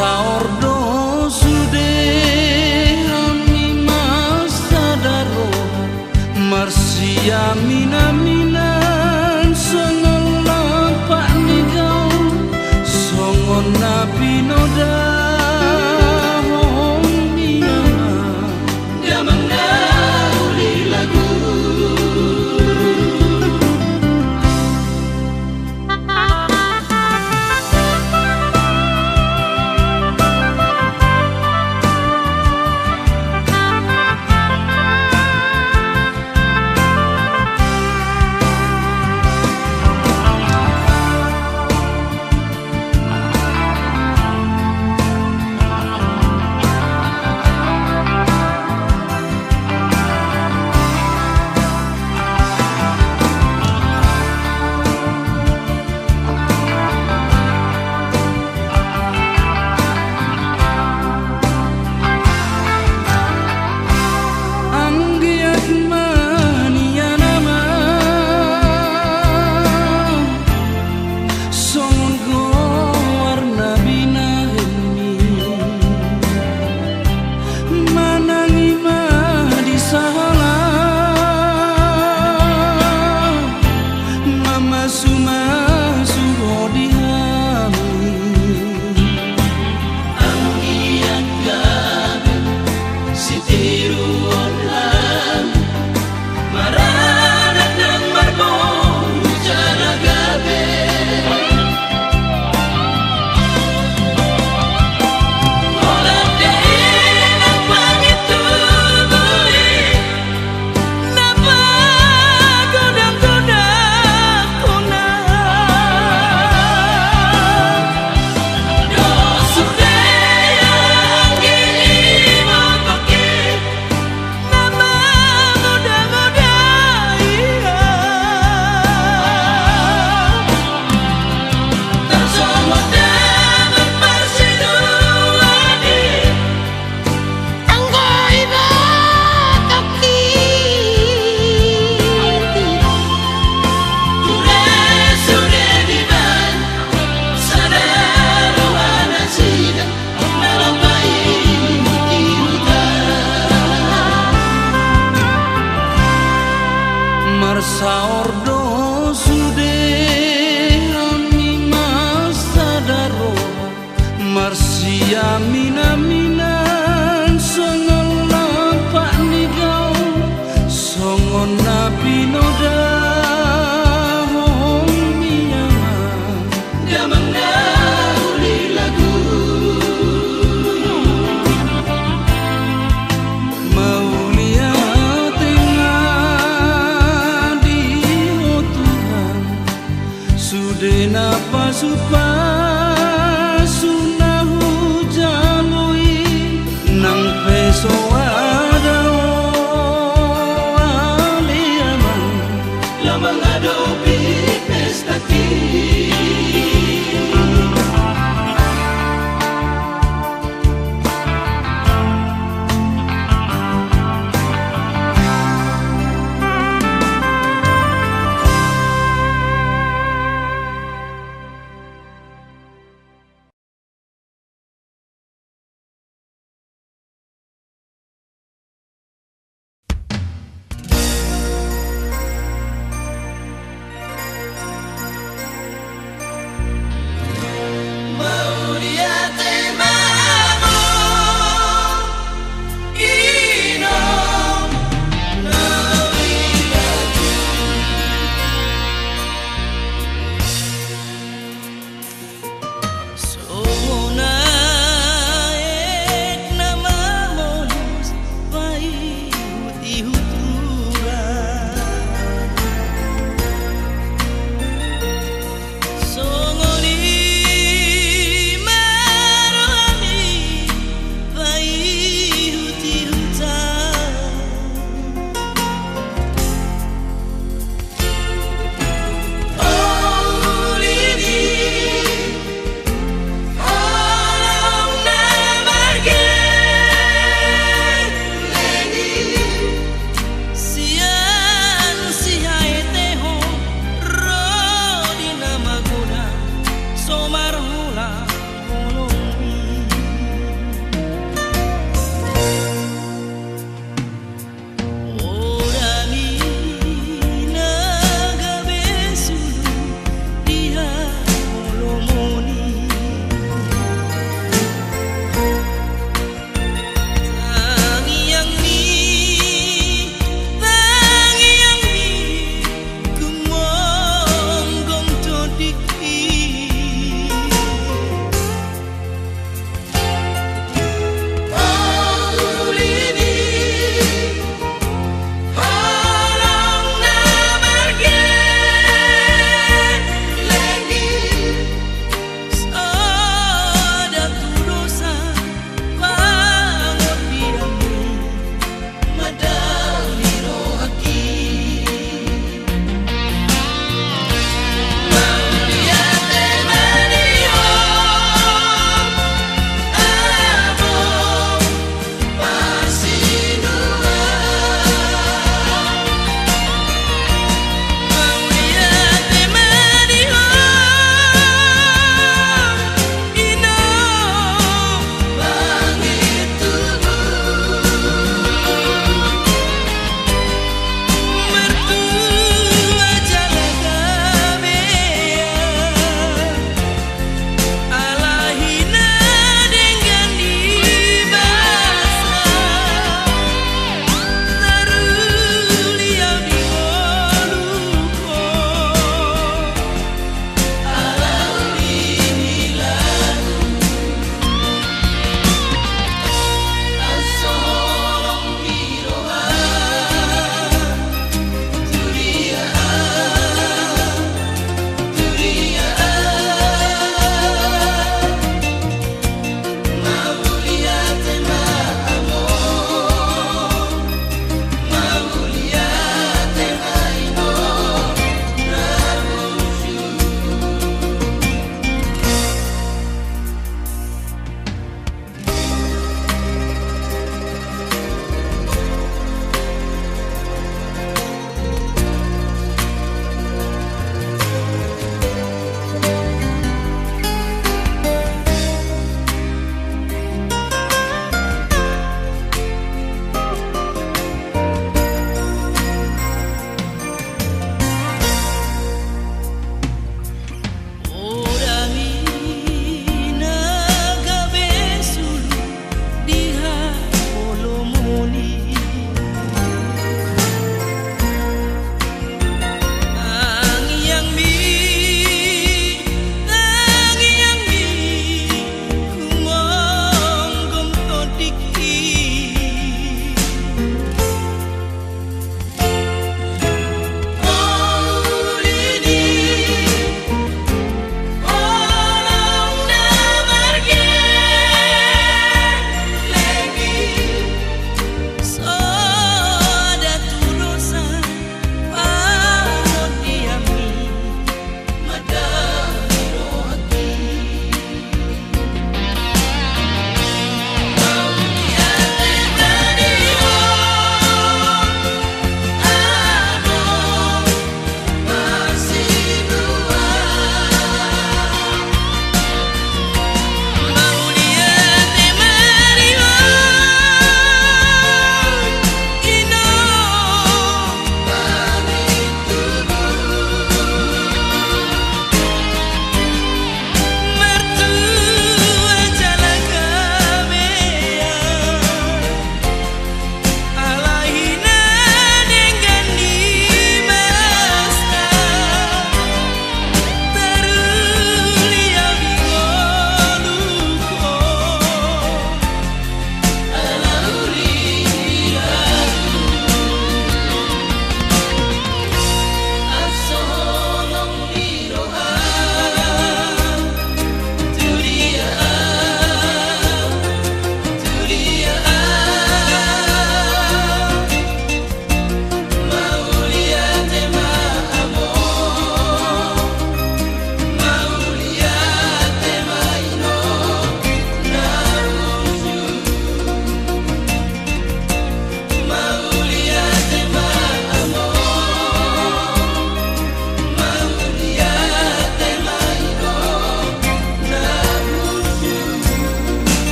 how